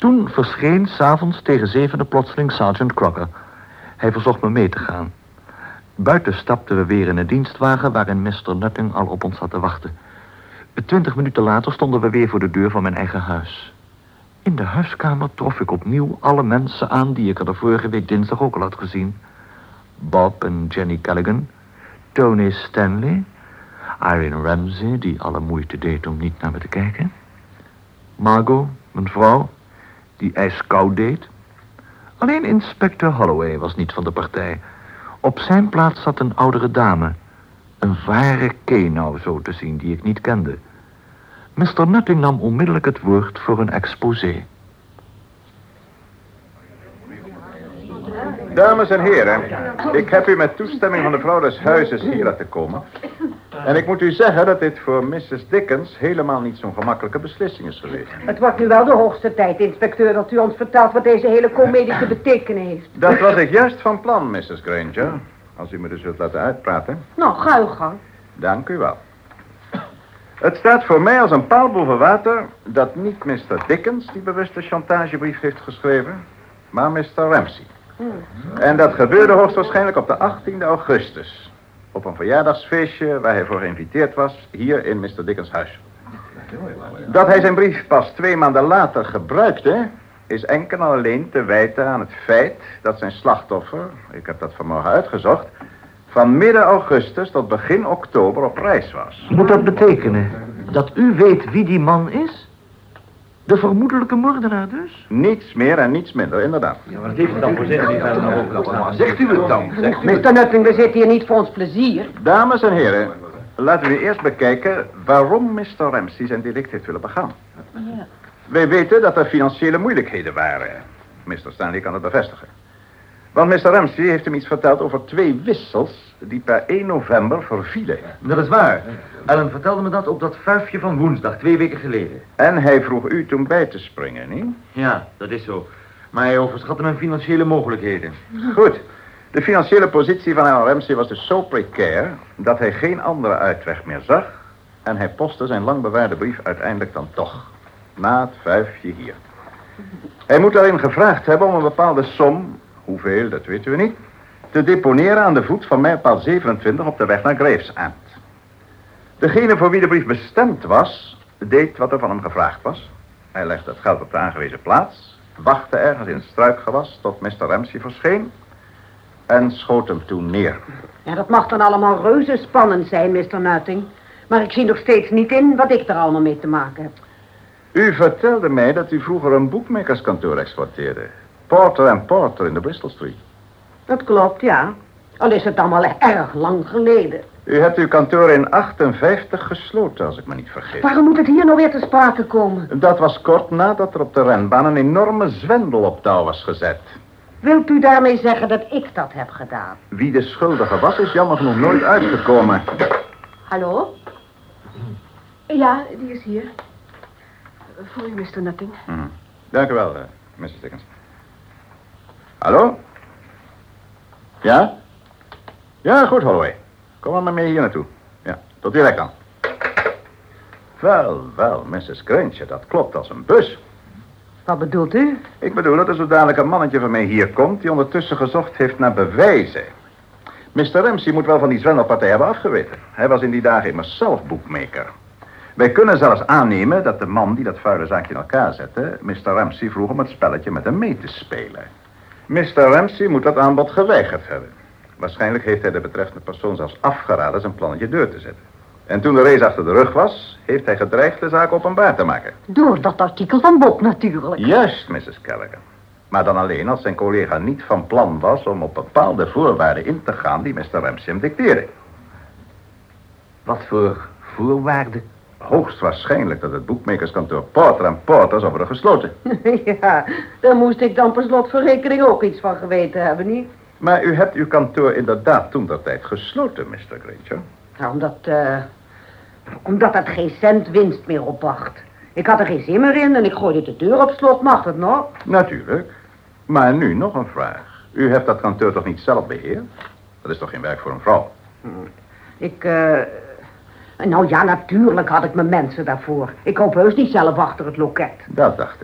Toen verscheen s'avonds tegen zevenen plotseling Sergeant Crocker. Hij verzocht me mee te gaan. Buiten stapten we weer in een dienstwagen waarin Mr. Nutting al op ons had te wachten. Twintig minuten later stonden we weer voor de deur van mijn eigen huis. In de huiskamer trof ik opnieuw alle mensen aan die ik er de vorige week dinsdag ook al had gezien. Bob en Jenny Callaghan, Tony Stanley, Irene Ramsey, die alle moeite deed om niet naar me te kijken. Margot, mijn vrouw, die ijskoud deed. Alleen inspecteur Holloway was niet van de partij. Op zijn plaats zat een oudere dame. Een ware Kenau, zo te zien, die ik niet kende. Mr. Nutting nam onmiddellijk het woord voor een exposé. Dames en heren, ik heb u met toestemming van de vrouw des huizes hier laten komen. En ik moet u zeggen dat dit voor Mrs. Dickens helemaal niet zo'n gemakkelijke beslissing is geweest. Het wordt nu wel de hoogste tijd, inspecteur, dat u ons vertelt wat deze hele komedie te betekenen heeft. Dat was ik juist van plan, Mrs. Granger. Als u me dus wilt laten uitpraten. Nou, ga uw gang. Dank u wel. Het staat voor mij als een paal boven water dat niet Mr. Dickens die bewuste chantagebrief heeft geschreven, maar Mr. Ramsey. En dat gebeurde hoogstwaarschijnlijk op de 18e augustus. Op een verjaardagsfeestje waar hij voor geïnviteerd was, hier in Mr. Dickens' huis. Dat hij zijn brief pas twee maanden later gebruikte, is enkel en alleen te wijten aan het feit dat zijn slachtoffer, ik heb dat vanmorgen uitgezocht, van midden augustus tot begin oktober op reis was. Moet dat betekenen dat u weet wie die man is? De vermoedelijke moordenaar dus? Niets meer en niets minder, inderdaad. Wat heeft het dan voor Zegt u het dan? Zegt u het. Mr. Nutting, we zitten hier niet voor ons plezier. Dames en heren, laten we eerst bekijken waarom Mr. Ramsey zijn delict heeft willen begaan. Wij weten dat er financiële moeilijkheden waren. Mr. Stanley kan het bevestigen. Want Mr. Ramsey heeft hem iets verteld over twee wissels die per 1 november vervielen. Dat is waar. Ellen vertelde me dat op dat vuifje van woensdag, twee weken geleden. En hij vroeg u toen bij te springen, niet? Ja, dat is zo. Maar hij overschatte mijn financiële mogelijkheden. Goed. De financiële positie van Alan Ramsey was dus zo precair dat hij geen andere uitweg meer zag. En hij postte zijn lang bewaarde brief uiteindelijk dan toch. Na het vuifje hier. Hij moet alleen gevraagd hebben om een bepaalde som, hoeveel, dat weten we niet, te deponeren aan de voet van mijlpaal 27 op de weg naar Gravesend. Degene voor wie de brief bestemd was, deed wat er van hem gevraagd was. Hij legde het geld op de aangewezen plaats, wachtte ergens in het struikgewas tot Mr. Ramsey verscheen en schoot hem toen neer. Ja, dat mag dan allemaal reuze spannend zijn, Mr. Nutting. Maar ik zie nog steeds niet in wat ik er allemaal mee te maken heb. U vertelde mij dat u vroeger een boekmakerskantoor exporteerde. Porter Porter in de Bristol Street. Dat klopt, ja. Al is het allemaal erg lang geleden. U hebt uw kantoor in 58 gesloten, als ik me niet vergis. Waarom moet het hier nou weer te sprake komen? Dat was kort nadat er op de renbaan een enorme zwendel op touw was gezet. Wilt u daarmee zeggen dat ik dat heb gedaan? Wie de schuldige was, is jammer genoeg nooit uitgekomen. Hallo? Ja, die is hier. Voor u, Mr. Nutting. Hm. Dank u wel, uh, Mrs. Dickens. Hallo? Ja? Ja, goed, Holloway. Kom dan maar mee hier naartoe. Ja, tot direct dan. Wel, wel, Mrs. Granger, dat klopt als een bus. Wat bedoelt u? Ik bedoel dat er zo dadelijk een mannetje van mij hier komt... die ondertussen gezocht heeft naar bewijzen. Mr. Ramsey moet wel van die zwendelpartij hebben afgeweten. Hij was in die dagen immers zelf boekmaker. Wij kunnen zelfs aannemen dat de man die dat vuile zaakje in elkaar zette... Mr. Ramsey vroeg om het spelletje met hem mee te spelen. Mr. Ramsey moet dat aanbod geweigerd hebben. Waarschijnlijk heeft hij de betreffende persoon zelfs afgeraden zijn plannetje deur te zetten. En toen de race achter de rug was, heeft hij gedreigd de zaak openbaar te maken. Door dat artikel van Bob natuurlijk. Juist, Mrs. Callaghan. Maar dan alleen als zijn collega niet van plan was om op bepaalde voorwaarden in te gaan die Mr. Ramsey hem dicteerde. Wat voor voorwaarden? Hoogstwaarschijnlijk dat het boekmakerskantoor Porter Porter zou worden gesloten. ja, daar moest ik dan per slotverrekening ook iets van geweten hebben, niet? Maar u hebt uw kantoor inderdaad toen dat tijd gesloten, Mr. Granger. Nou, omdat, eh... omdat het geen cent winst meer opbracht. Ik had er geen zin meer in en ik gooide de deur op slot. Mag het nog? Natuurlijk. Maar nu nog een vraag. U hebt dat kantoor toch niet zelf beheerd? Dat is toch geen werk voor een vrouw? Ik, eh... Nou ja, natuurlijk had ik mijn mensen daarvoor. Ik hoop heus niet zelf achter het loket. Dat dacht ik.